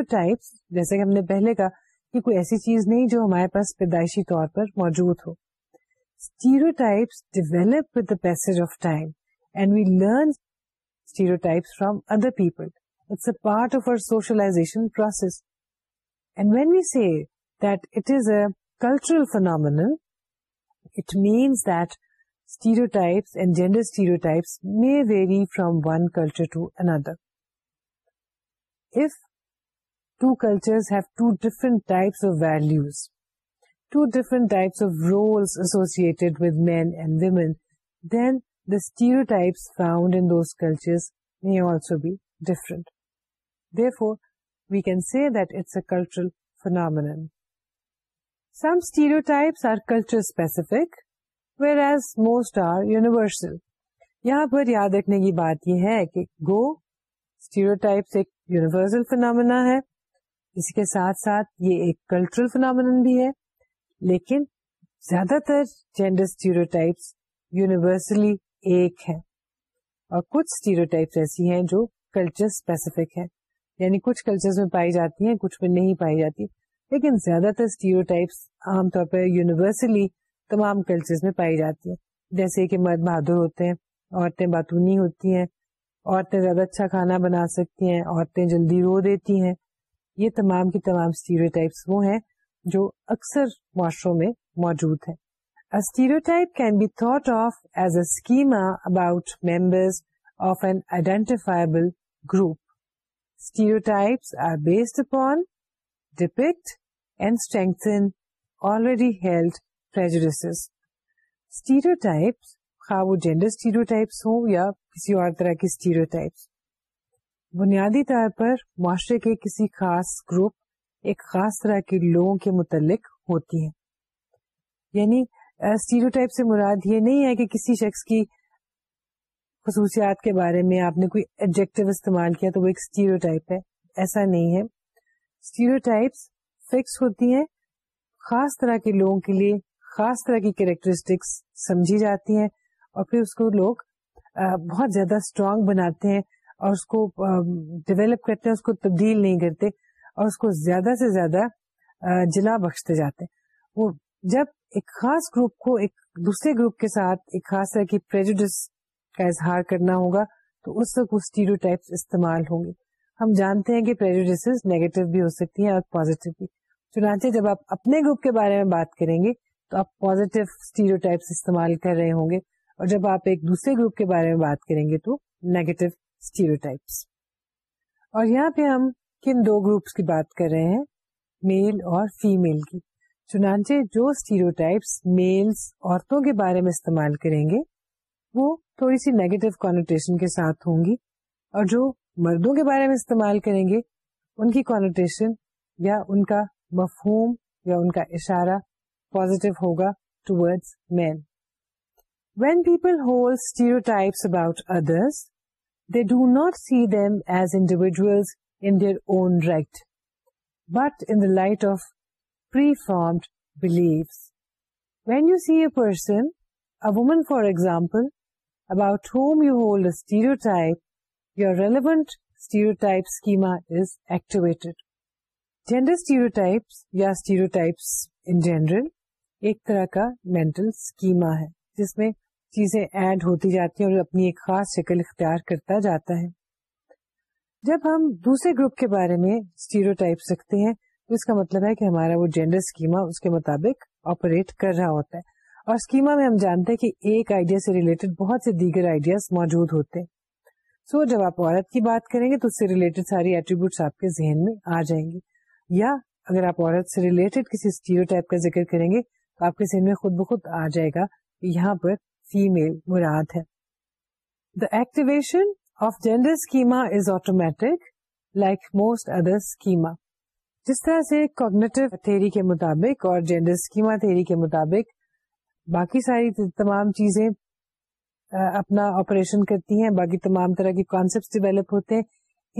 Speaker 1: جیسے کہ ہم نے پہلے کہا کہ کوئی ایسی چیز نہیں جو ہمارے پاس پیدائشی طور پر موجود ہو Stereotypes develop with the passage of time, and we learn stereotypes from other people. It's a part of our socialization process. And when we say that it is a cultural phenomenon, it means that stereotypes and gender stereotypes may vary from one culture to another. If two cultures have two different types of values, two different types of roles associated with men and women, then the stereotypes found in those cultures may also be different. Therefore, we can say that it's a cultural phenomenon. Some stereotypes are culture specific, whereas most are universal. یہاں پر یاد رکھنے کی بات یہ ہے کہ گو stereotype ایک یونیورسل فنامنا ہے اس کے ساتھ ساتھ یہ ایک کلچرل فنامنا بھی ہے لیکن زیادہ تر جینڈر اسٹیریوٹائپس یونیورسلی ایک ہے اور کچھ اسٹیریوٹائپس ایسی ہیں جو کلچر اسپیسیفک ہے یعنی کچھ کلچر میں پائی جاتی ہیں کچھ میں نہیں پائی جاتی لیکن زیادہ تر اسٹیریوٹائپس عام طور پر یونیورسلی تمام کلچر میں پائی جاتی ہیں جیسے کہ مرد بہادر ہوتے ہیں عورتیں باتونی ہوتی ہیں عورتیں زیادہ اچھا کھانا بنا سکتی ہیں عورتیں جلدی رو دیتی ہیں یہ تمام کی تمام اسٹیریوٹائپس وہ ہیں جو اکثر معاشروں میں موجود ہے stereotype can be thought of as a schema about members of an identifiable group stereotypes are based upon depict and strengthen already held prejudices stereotypes خواہ وہ جینڈر اسٹیریوٹائپس ہوں یا کسی اور طرح کی اسٹیریوٹائپس بنیادی طور پر معاشرے کے کسی خاص گروپ ایک خاص طرح کے لوگوں کے متعلق ہوتی ہیں یعنی اسٹیریوٹائپ سے مراد یہ نہیں ہے کہ کسی شخص کی خصوصیات کے بارے میں آپ نے کوئی ایڈجیکٹو استعمال کیا تو وہ ایک اسٹیریوٹائپ ہے ایسا نہیں ہے اسٹیریوٹائپس فکس ہوتی ہیں خاص طرح کے لوگوں کے لیے خاص طرح کی کیریکٹرسٹکس سمجھی جاتی ہیں اور پھر اس کو لوگ بہت زیادہ اسٹرانگ بناتے ہیں اور اس کو ڈیولپ کرتے ہیں اس کو تبدیل نہیں کرتے اور اس کو زیادہ سے زیادہ جلا بخشتے جاتے وہ جب ایک خاص گروپ کو ایک دوسرے گروپ کے ساتھ ایک خاص طرح کی پریجوڈس کا اظہار کرنا ہوگا تو اس وقت وہ ٹائپس استعمال ہوں گے ہم جانتے ہیں کہ پوزیٹو بھی چنانچہ جب آپ اپنے گروپ کے بارے میں بات کریں گے تو آپ پوزیٹو ٹائپس استعمال کر رہے ہوں گے اور جب آپ ایک دوسرے گروپ کے بارے میں بات کریں گے تو نیگیٹو اسٹیریو ٹائپس اور یہاں پہ ہم کن دو گروپس کی بات کر رہے ہیں میل اور فیمل کی چنانچہ جو اسٹیریوٹائپس میلس عورتوں کے بارے میں استعمال کریں گے وہ تھوڑی سی نیگیٹو کونوٹیشن کے ساتھ ہوں گی اور جو مردوں کے بارے میں استعمال کریں گے ان کی کونوٹیشن یا ان کا مفہوم یا ان کا اشارہ پوزیٹو ہوگا towards men when people hold stereotypes about others they do not see them as individuals and in light of beliefs when you see a person woman for example about home you hold up your relevant stereotype schema activated gender types یا stereotypes in general ایک طرح کا mental schema جس میں چیزیں add ہوتی جاتی ہیں اور اپنی ایک خاص شکل اختیار کرتا جاتا ہے جب ہم دوسرے گروپ کے بارے میں ہیں تو اس اس کا مطلب ہے ہے کہ ہمارا وہ جینڈر اسکیما کے مطابق آپریٹ کر رہا ہوتا اور اسکیما میں ہم جانتے ہیں کہ ایک آئیڈیا سے ریلیٹڈ بہت سے دیگر آئیڈیاز موجود ہوتے ہیں سو so, جب آپ عورت کی بات کریں گے تو اس سے ریلیٹڈ ساری ایٹریبیوٹ آپ کے ذہن میں آ جائیں گے یا اگر آپ عورت سے ریلیٹڈ کسی اسٹیریو ٹائپ کا ذکر کریں گے تو آپ کے ذہن میں خود بخود آ جائے گا یہاں پر فیمل مراد ہے the activation of is automatic like most other جس طرح سے کوگنیٹو تھیری کے مطابق اور جینڈر اسکیما تھیری کے مطابق باقی ساری تمام چیزیں اپنا آپریشن کرتی ہیں باقی تمام طرح کے کانسیپٹ ڈیویلپ ہوتے ہیں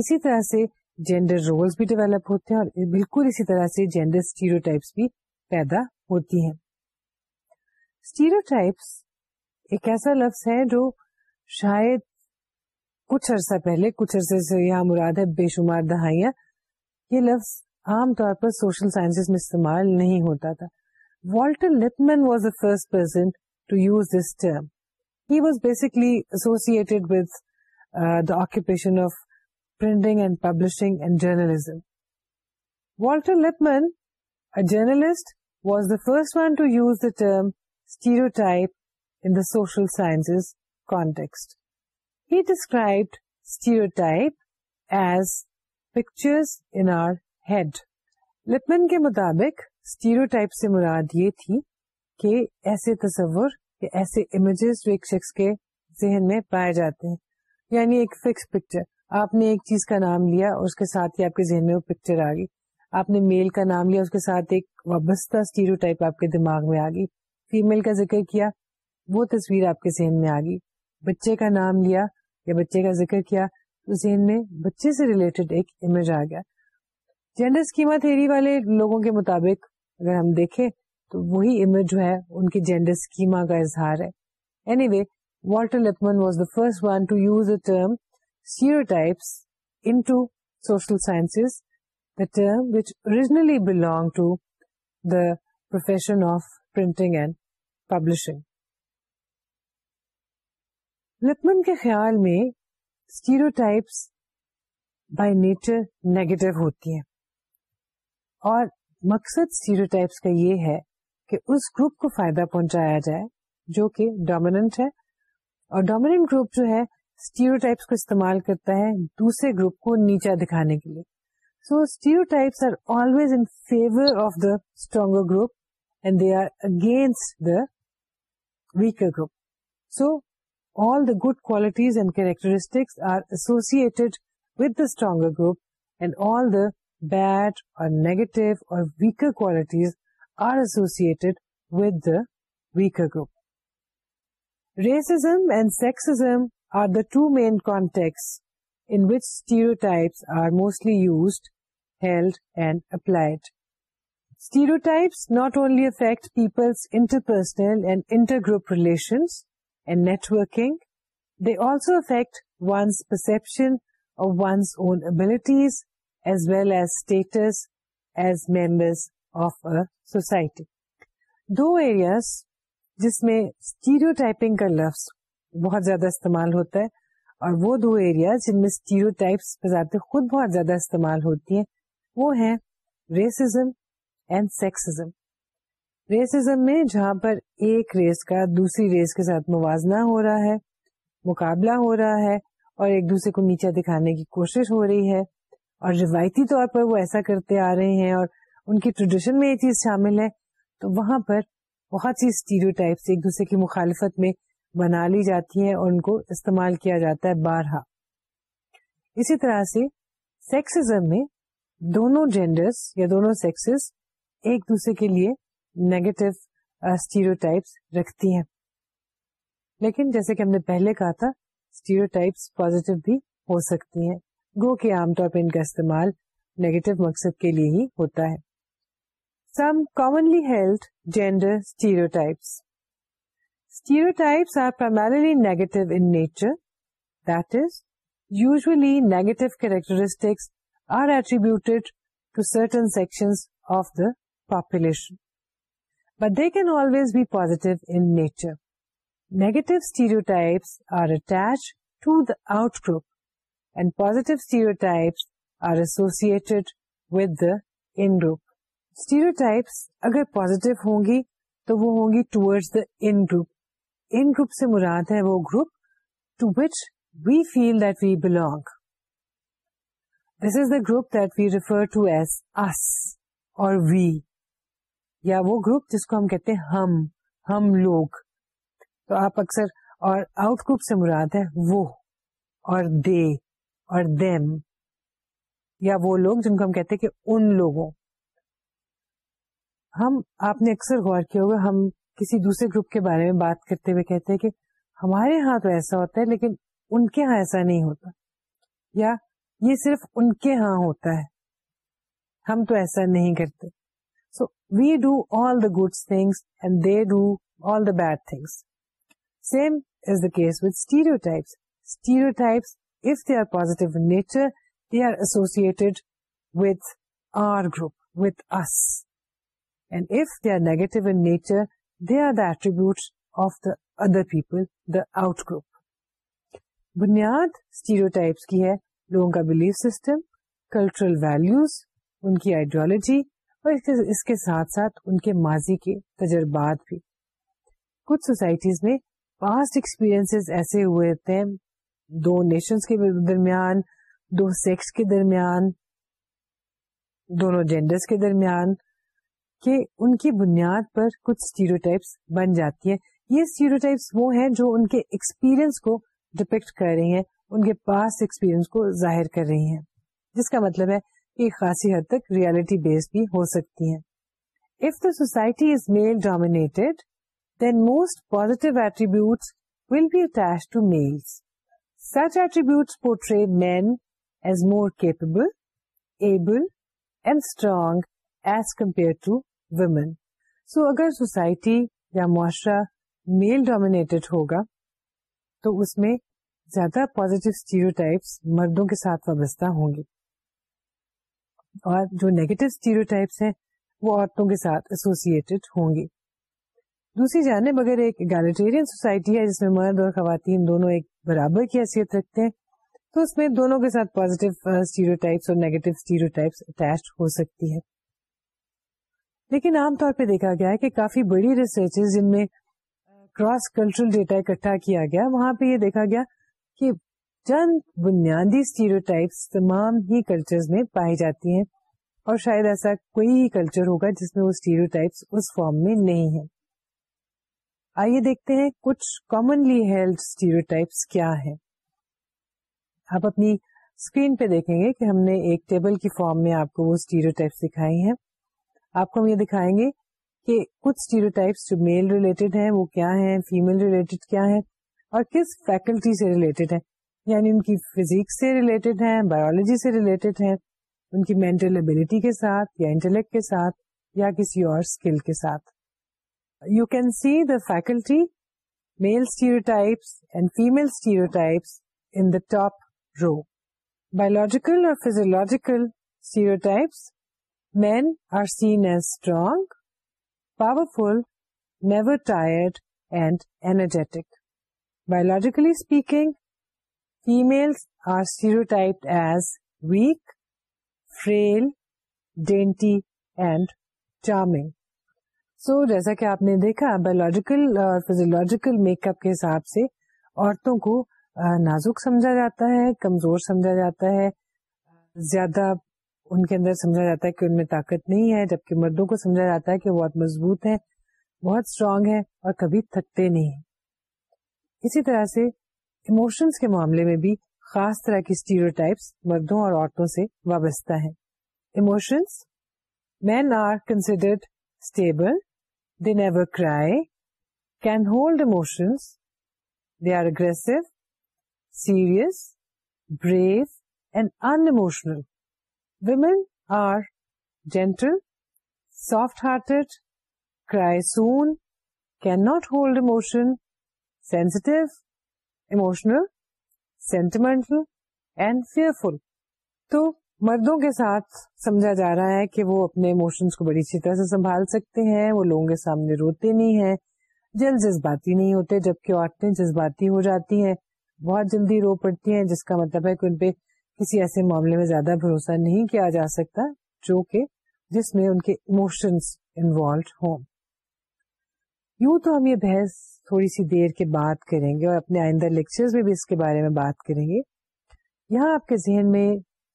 Speaker 1: اسی طرح سے جینڈر رولس بھی ڈیویلپ ہوتے ہیں اور بالکل اسی طرح سے جینڈر اسٹیریوٹائپس بھی پیدا ہوتی ہیں اسٹیریوٹائپس ایک ایسا لفظ ہے جو شاید کچھ عرصہ پہلے کچھ عرصے سے یہاں مراد ہے بے شمار دہائیاں یہ لفظ عام طور پر سوشل میں استعمال نہیں ہوتا تھا Walter Lippmann was the first person to use this term he was basically associated with the occupation of printing and and publishing journalism Walter Lippmann journalist was the first one to use the term stereotype in the social sciences context describe stereotype as picture head Lippmann کے مطابق سے مراد یہ تھی کہ ایسے تصور یا ایسے شخص کے ذہن میں پائے جاتے ہیں یعنی ایک فکس پکچر آپ نے ایک چیز کا نام لیا اور اس کے ساتھ ہی آپ کے ذہن میں وہ پکچر گئی آپ نے میل کا نام لیا اس کے ساتھ ایک وابستہ اسٹیریوٹائپ آپ کے دماغ میں آ گئی فیمل کا ذکر کیا وہ تصویر آپ کے ذہن میں آ گئی بچے کا نام لیا یا بچے کا ذکر کیا تو ذہن میں بچے سے ریلیٹڈ ایک امیج آ گیا جینڈر اسکیما تھیری والے لوگوں کے مطابق اگر ہم دیکھیں تو وہی امیج جو ہے ان کے جینڈر اسکیما کا اظہار ہے anyway Walter Lippmann was the first one to use a term in to social science the term which originally to the profession of printing and publishing کے خیال میں اسٹیروٹائپس بائی نیچر نیگیٹو ہوتی ہیں اور مقصد کا یہ ہے کہ اس گروپ کو فائدہ پہنچایا جائے جو کہ ڈومیننٹ ہے اور ڈومیننٹ گروپ جو ہے اسٹیروٹائپس کو استعمال کرتا ہے دوسرے گروپ کو نیچا دکھانے کے لیے so stereotypes are always in favour of the stronger group and they are against the weaker group so all the good qualities and characteristics are associated with the stronger group, and all the bad or negative or weaker qualities are associated with the weaker group. Racism and sexism are the two main contexts in which stereotypes are mostly used, held, and applied. Stereotypes not only affect people's interpersonal and intergroup relations, and networking they also affect members perception a society دو areas جس میں stereotyping کا لفظ بہت زیادہ استعمال ہوتا ہے اور وہ دو ایریاز جن میں اسٹیریو ٹائپس بذات خود بہت زیادہ استعمال ہوتی ہیں وہ ہیں ریسزم اینڈ سیکسزم ریسزم میں جہاں پر ایک ریس کا دوسری ریس کے ساتھ موازنہ ہو رہا ہے مقابلہ ہو رہا ہے اور ایک دوسرے کو نیچا دکھانے کی کوشش ہو رہی ہے اور روایتی طور پر وہ ایسا کرتے آ رہے ہیں اور ان کی ٹریڈیشن میں یہ چیز شامل ہے تو وہاں پر بہت سی اسٹیریو ٹائپس ایک دوسرے کی مخالفت میں بنا لی جاتی ہیں اور ان کو استعمال کیا جاتا ہے بارہا اسی طرح سے سیکسزم میں دونوں جینڈرس یا دونوں سیکسز ایک دوسرے کے لیے نیگیٹو اسٹیریو ٹائپس رکھتی ہیں لیکن جیسے کہ ہم نے پہلے کہا تھا اسٹیریو ٹائپس پازیٹو بھی ہو سکتی ہیں گو کے عام طور پہ ان کا استعمال نیگیٹو مقصد کے لیے ہی ہوتا ہے some commonly held gender stereotypes stereotypes are primarily negative in nature that is usually negative characteristics are attributed to certain section of the population but they can always be positive in nature negative stereotypes اگر positive ہوں گی تو وہ ہوں گی ٹوڈ group in group سے مراد ہے وہ group to which we feel that we belong this is the group that we refer we یا وہ گروپ جس کو ہم کہتے ہیں ہم ہم لوگ تو آپ اکثر اور آؤٹ گروپ سے مراد ہے وہ اور دے اور دیم یا وہ لوگ جن کو ہم کہتے ہیں کہ ان لوگوں ہم آپ نے اکثر غور کیا ہوگا ہم کسی دوسرے گروپ کے بارے میں بات کرتے ہوئے کہتے ہیں کہ ہمارے ہاں تو ایسا ہوتا ہے لیکن ان کے ہاں ایسا نہیں ہوتا یا یہ صرف ان کے ہاں ہوتا ہے ہم تو ایسا نہیں کرتے we do all the do things and they do all the bad things same is the case with are if they are they nature they are associated group, group with And and if they are negative nature they are the attribute of the other people the out group بنیاد stereotypes کی ہے لوگوں کا belief system cultural values ان کی ideology اور اس کے ساتھ ساتھ ان کے ماضی کے تجربات بھی کچھ سوسائٹیز میں پاسٹ ایکسپیرئنس ایسے ہوئے تھے دو نیشنز کے درمیان دو سیکس کے درمیان دونوں جینڈرز کے درمیان کہ ان کی بنیاد پر کچھ اسٹیریوٹائپس ٹائپس بن جاتی ہیں یہ اسٹیریوٹائپس ٹائپس وہ ہیں جو ان کے ایکسپیرئنس کو ڈپیکٹ کر رہی ہیں ان کے پاس ایکسپیرئنس کو ظاہر کر رہی ہیں جس کا مطلب ہے خاصی حد تک ریالٹی بیس بھی ہو سکتی ہیں if the society is male dominated then most positive attributes will be attach to such attribute portray men as more capable able and strong as compare to women so اگر سوسائٹی یا معاشرہ male dominated ہوگا تو اس میں زیادہ stereo types مردوں کے ساتھ وابستہ ہوں گے اور جو نیگیٹو ٹائپس ہیں وہ عورتوں کے ساتھ ہوں گی دوسری جانب اگر ایک سوسائٹی ہے جس میں مرد اور خواتین دونوں ایک برابر کی حیثیت رکھتے ہیں تو اس میں دونوں کے ساتھ ٹائپس uh, اور نیگیٹو اسٹیریوٹائپس اٹیچ ہو سکتی ہے لیکن عام طور پہ دیکھا گیا ہے کہ کافی بڑی ریسرچ جن میں کراس کلچرل ڈیٹا اکٹھا کیا گیا وہاں پہ یہ دیکھا گیا کہ چند بنیادی اسٹیریوٹائپس تمام ہی کلچر میں پائی جاتی ہیں اور شاید ایسا کوئی ہی کلچر ہوگا جس میں وہ اسٹیریوٹائپس اس فارم میں نہیں ہے آئیے دیکھتے ہیں کچھ کامنلی ہیلڈ کیا ہے آپ اپنی اسکرین پہ دیکھیں گے کہ ہم نے ایک ٹیبل کی فارم میں آپ کو وہ اسٹیریوٹائپس دکھائی ہیں آپ کو ہم یہ دکھائیں گے کہ کچھ اسٹیریوٹائپس جو میل ریلیٹڈ ہیں وہ کیا ہیں فیمل ریلیٹڈ کیا ہے اور کس فیکلٹی سے ریلیٹڈ ہے یعنی ان کی سے ریلیٹڈ ہیں بایولوجی سے ریلیٹڈ ہیں ان کی مینٹل ابلٹی کے ساتھ یا انٹلیکٹ کے ساتھ یا کسی اور اسکل کے ساتھ you can see the faculty male stereotypes and female stereotypes in the top row biological or physiological stereotypes men are seen as strong powerful never tired and energetic biologically speaking females are stereotyped as weak, frail, dainty and charming. So so, جیسا کہ آپ نے دیکھا biological اور physiological make up کے حساب سے عورتوں کو نازک سمجھا جاتا ہے کمزور سمجھا جاتا ہے زیادہ ان کے اندر سمجھا جاتا ہے کہ ان میں طاقت نہیں ہے جبکہ مردوں کو سمجھا جاتا ہے کہ بہت مضبوط ہیں بہت اسٹرانگ ہیں اور کبھی تھکتے نہیں اسی طرح سے اموشنس کے معاملے میں بھی خاص طرح کی اسٹیریوٹائپس مردوں اور عورتوں سے وابستہ ہیں emotions men are considered stable they never cry can hold emotions they are aggressive serious brave and emotional women are gentle soft hearted cry soon can not hold emotion sensitive emotional sentimental and fearful تو مردوں کے ساتھ سمجھا جا رہا ہے کہ وہ اپنے ایموشنس کو بڑی اچھی طرح سے سنبھال سکتے ہیں وہ لوگوں کے سامنے روتے نہیں ہیں جلد جذباتی نہیں ہوتے جبکہ عورتیں جذباتی ہو جاتی ہیں بہت جلدی رو پڑتی ہیں جس کا مطلب ہے کہ ان پہ کسی ایسے معاملے میں زیادہ بھروسہ نہیں کیا جا سکتا جو کہ جس میں ان کے اموشنس انوالو ہوں یوں تو ہم یہ بحث تھوڑی سی دیر کے بعد کریں گے اور اپنے آئندہ لیکچرز میں بھی اس کے بارے میں بات کریں گے یہاں آپ کے ذہن میں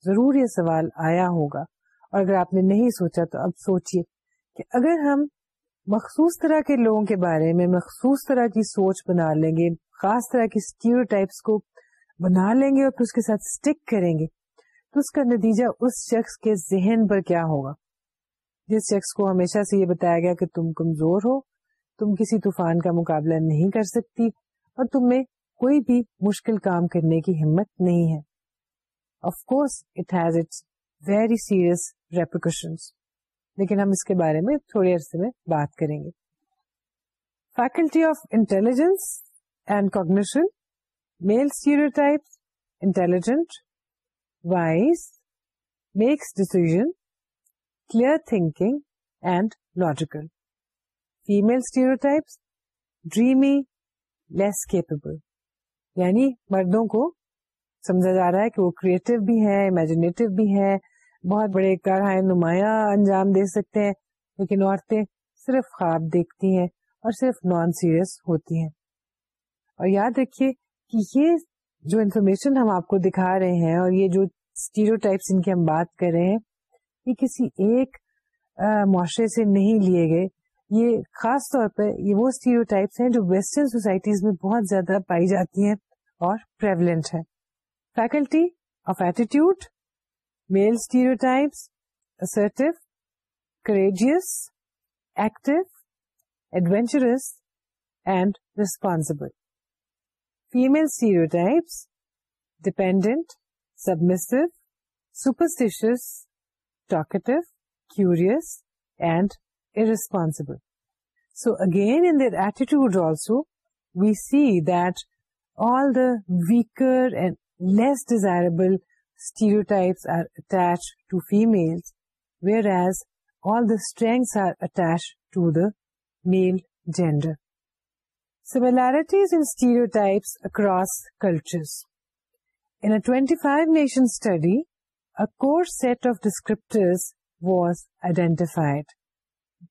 Speaker 1: ضرور یہ سوال آیا ہوگا اور اگر آپ نے نہیں سوچا تو اب سوچئے کہ اگر ہم مخصوص طرح کے لوگوں کے بارے میں مخصوص طرح کی سوچ بنا لیں گے خاص طرح کی اسٹیو ٹائپس کو بنا لیں گے اور پھر اس کے ساتھ اسٹک کریں گے تو اس کا نتیجہ اس شخص کے ذہن پر کیا ہوگا جس شخص کو ہمیشہ سے یہ بتایا گیا کہ تم کمزور ہو تم کسی طوفان کا مقابلہ نہیں کر سکتی اور تم میں کوئی بھی مشکل کام کرنے کی ہمت نہیں ہے of course it has its very serious repercussion لیکن ہم اس کے بارے میں تھوڑے عرصے میں بات کریں گے faculty of intelligence and cognition male stereotype intelligent wise makes decision clear thinking and logical female stereotypes dreamy less capable یعنی مردوں کو سمجھا جا رہا ہے کہ وہ کریٹو بھی ہیں امیجنیٹو بھی ہیں بہت بڑے کڑھائے نمایاں انجام دے سکتے ہیں لیکن عورتیں صرف خواب دیکھتی ہیں اور صرف نان سیریس ہوتی ہیں اور یاد رکھیے کہ یہ جو انفارمیشن ہم آپ کو دکھا رہے ہیں اور یہ جو اسٹیریوٹائپس ان کی ہم بات کر رہے ہیں یہ کسی ایک معاشرے سے نہیں لیے گئے خاص طور پہ یہ وہ اسٹیریوٹائپس ہیں جو ویسٹرن سوسائٹیز میں بہت زیادہ پائی جاتی ہیں اور faculty of attitude credits active adventurous and responsible female stereotypes dependent submissive superstitious talkative curious and irresponsible. So again, in their attitude also, we see that all the weaker and less desirable stereotypes are attached to females, whereas all the strengths are attached to the male gender. Similarities in stereotypes across cultures. In a 25-nation study, a core set of descriptors was identified.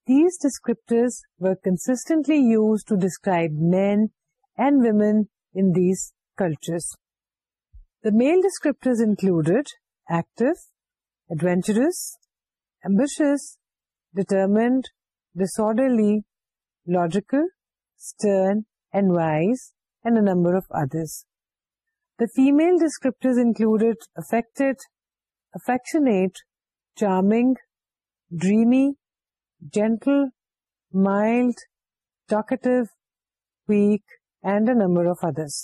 Speaker 1: These descriptors were consistently used to describe men and women in these cultures. The male descriptors included active, adventurous, ambitious, determined, disorderly, logical, stern, and wise, and a number of others. The female descriptors included affected, affectionate, charming, dreamy, gentle mild talkative and a number of others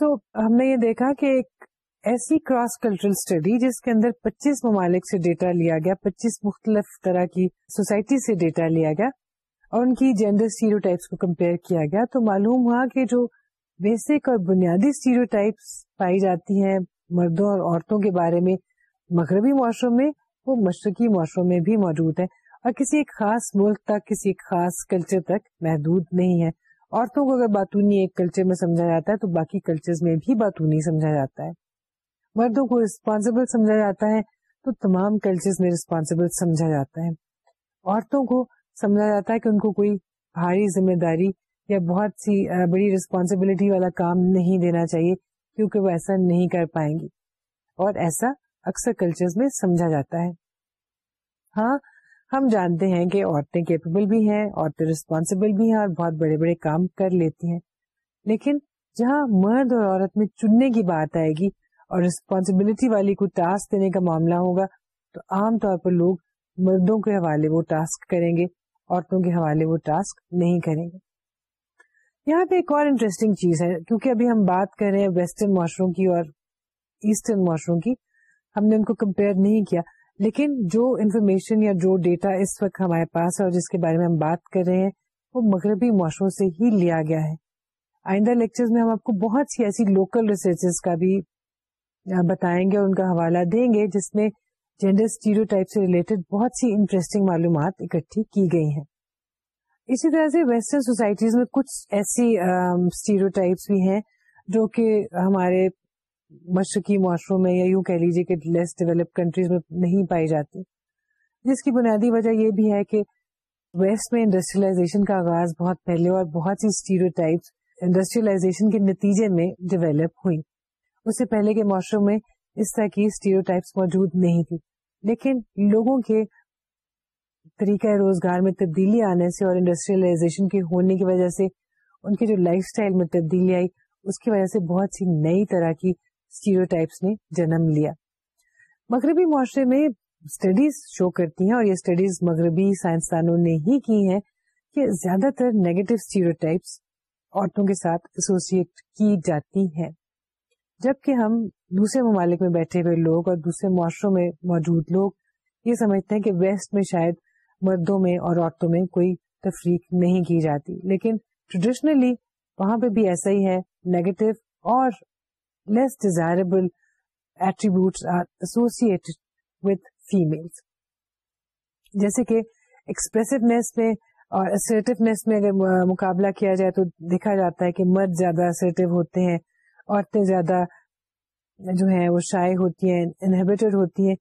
Speaker 1: تو ہم نے یہ دیکھا کہ ایک ایسی cross cultural study جس کے اندر پچیس ممالک سے ڈیٹا لیا گیا پچیس مختلف طرح کی سوسائٹی سے ڈیٹا لیا گیا اور ان کی جینڈر سیرو ٹائپس کو کمپیئر کیا گیا تو معلوم ہوا کہ جو بیسک اور بنیادی سیرو ٹائپس پائی جاتی ہیں مردوں اور عورتوں کے بارے میں مغربی معاشروں میں وہ مشرقی معاشروں میں بھی موجود ہیں اور کسی ایک خاص ملک تک کسی ایک خاص کلچر تک محدود نہیں ہے عورتوں کو اگر باتونی ایک کلچر میں سمجھا جاتا ہے تو باقی کلچر میں بھی باتونی سمجھا جاتا ہے مردوں کو ریسپانسبل سمجھا جاتا ہے تو تمام کلچر میں ریسپانسبل سمجھا جاتا ہے عورتوں کو سمجھا جاتا ہے کہ ان کو کوئی بھاری ذمہ داری یا بہت سی بڑی ریسپانسبلٹی والا کام نہیں دینا چاہیے کیونکہ وہ ایسا نہیں کر پائیں گی اور ایسا اکثر کلچر میں سمجھا جاتا ہے ہاں ہم جانتے ہیں کہ عورتیں کیپیبل بھی ہیں عورتیں ریسپانسبل بھی ہیں اور بہت بڑے بڑے کام کر لیتی ہیں لیکن جہاں مرد اور عورت میں چننے کی بات آئے گی اور ریسپانسبلٹی والی کو ٹاسک دینے کا معاملہ ہوگا تو عام طور پر لوگ مردوں کے حوالے وہ ٹاسک کریں گے عورتوں کے حوالے وہ ٹاسک نہیں کریں گے یہاں پہ ایک اور انٹرسٹنگ چیز ہے کیونکہ ابھی ہم بات کر رہے ہیں ویسٹرن معاشروں کی اور ایسٹرن معاشروں کی ہم نے ان کو کمپیئر نہیں کیا لیکن جو انفارمیشن یا جو ڈیٹا اس وقت ہمارے پاس ہے اور جس کے بارے میں ہم بات کر رہے ہیں وہ مغربی معاشروں سے ہی لیا گیا ہے آئندہ لیکچر میں ہم آپ کو بہت سی ایسی لوکل کا بھی بتائیں گے اور ان کا حوالہ دیں گے جس میں جینڈر اسٹیریو ٹائپ سے ریلیٹڈ بہت سی انٹرسٹنگ معلومات اکٹھی کی گئی ہیں اسی طرح سے ویسٹرن سوسائٹیز میں کچھ ایسی اسٹیریو ٹائپس بھی ہیں جو کہ ہمارے مشرقی معاشروں میں یا یوں کہہ لیجیے کہ لیس ڈیولپ کنٹریز میں نہیں پائی جاتی جس کی بنیادی وجہ یہ بھی ہے کہ ویسٹ میں انڈسٹریلائزیشن کا آغاز بہت پہلے اور بہت سی اسٹیریو انڈسٹریلائزیشن کے نتیجے میں ڈیولپ ہوئی اس سے پہلے کے معاشروں میں اس طرح کی اسٹیریو ٹائپس موجود نہیں تھی لیکن لوگوں کے طریقہ روزگار میں تبدیلی آنے سے اور انڈسٹریلائزیشن کے ہونے کی وجہ سے ان کے جو لائف اسٹائل میں تبدیلی آئی اس کی وجہ سے بہت سی نئی طرح کی اسٹیریوٹائپس نے جنم لیا مغربی معاشرے میں اسٹڈیز شو کرتی ہیں اور یہ اسٹڈیز مغربی سائنسدانوں نے ہی کی ہیں کہ زیادہ تر نیگیٹو اسٹیریوٹائپس عورتوں کے ساتھ ایسوسیٹ کی جاتی ہیں جبکہ ہم دوسرے ممالک میں بیٹھے ہوئے لوگ اور دوسرے معاشروں میں موجود لوگ یہ سمجھتے ہیں کہ ویسٹ میں شاید مردوں میں اور عورتوں میں کوئی تفریق نہیں کی جاتی لیکن ٹریڈیشنلی وہاں پہ بھی ایسا ہی ہے نیگیٹو اور لیس ڈیزائربل ایٹریبیوٹ ویمل جیسے کہ ایکسپریسونیس میں اور اسرٹیونیس میں اگر مقابلہ کیا جائے تو دیکھا جاتا ہے کہ مرد زیادہ اسرٹیو ہوتے ہیں عورتیں زیادہ جو ہیں وہ شائع ہوتی ہیں انہیبیٹڈ ہوتی ہیں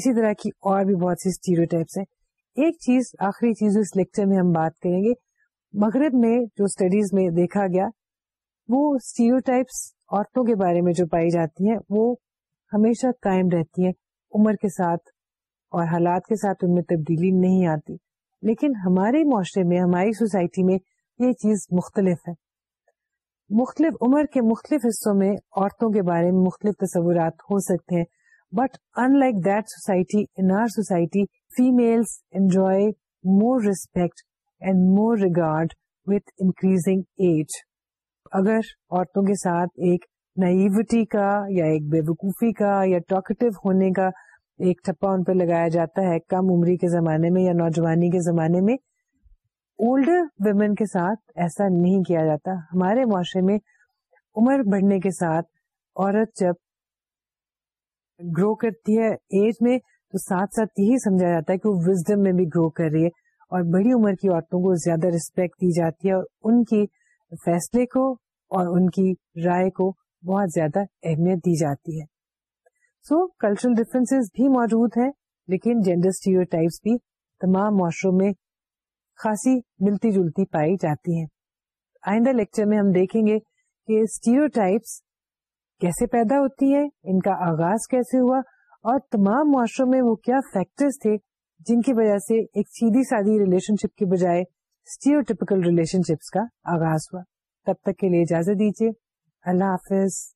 Speaker 1: اسی طرح کی اور بھی بہت سیریو ٹائپس ہیں ایک چیز آخری چیز اس لیکچر میں ہم بات کریں گے مغرب میں جو اسٹڈیز میں دیکھا گیا وہ سٹیوائ عورتوں کے بارے میں جو پائی جاتی ہیں وہ ہمیشہ قائم رہتی ہیں عمر کے ساتھ اور حالات کے ساتھ ان میں تبدیلی نہیں آتی لیکن ہمارے معاشرے میں ہماری سوسائٹی میں یہ چیز مختلف ہے مختلف عمر کے مختلف حصوں میں عورتوں کے بارے میں مختلف تصورات ہو سکتے ہیں but in like that society in our society females enjoy more respect and more regard with increasing age اگر عورتوں کے ساتھ ایک نئیوٹی کا یا ایک بے وقوفی کا یا ٹاکٹو ہونے کا ایک ٹھپا ان پہ لگایا جاتا ہے کم عمری کے زمانے میں یا نوجوانی کے زمانے میں اولڈ ویمن کے ساتھ ایسا نہیں کیا جاتا ہمارے معاشرے میں عمر بڑھنے کے ساتھ عورت جب گرو کرتی ہے ایج میں تو ساتھ ساتھ یہی سمجھا جاتا ہے کہ وہ وزڈم میں بھی گرو کر رہی ہے اور بڑی عمر کی عورتوں کو زیادہ ریسپیکٹ دی جاتی ہے اور ان کی فیصلے کو اور ان کی رائے کو بہت زیادہ اہمیت دی جاتی ہے سو کلچرل ڈفرینس بھی موجود ہیں لیکن جینڈر بھی تمام معاشروں میں خاصی ملتی جلتی پائی جاتی ہیں آئندہ لیکچر میں ہم دیکھیں گے کہ کیسے پیدا ہوتی ہیں ان کا آغاز کیسے ہوا اور تمام معاشروں میں وہ کیا فیکٹرز تھے جن کی وجہ سے ایک سیدھی سادی ریلیشن شپ کے بجائے ریلیشن شپس کا آغاز ہوا تب تک کے لیے اجازت دیجیے اللہ حافظ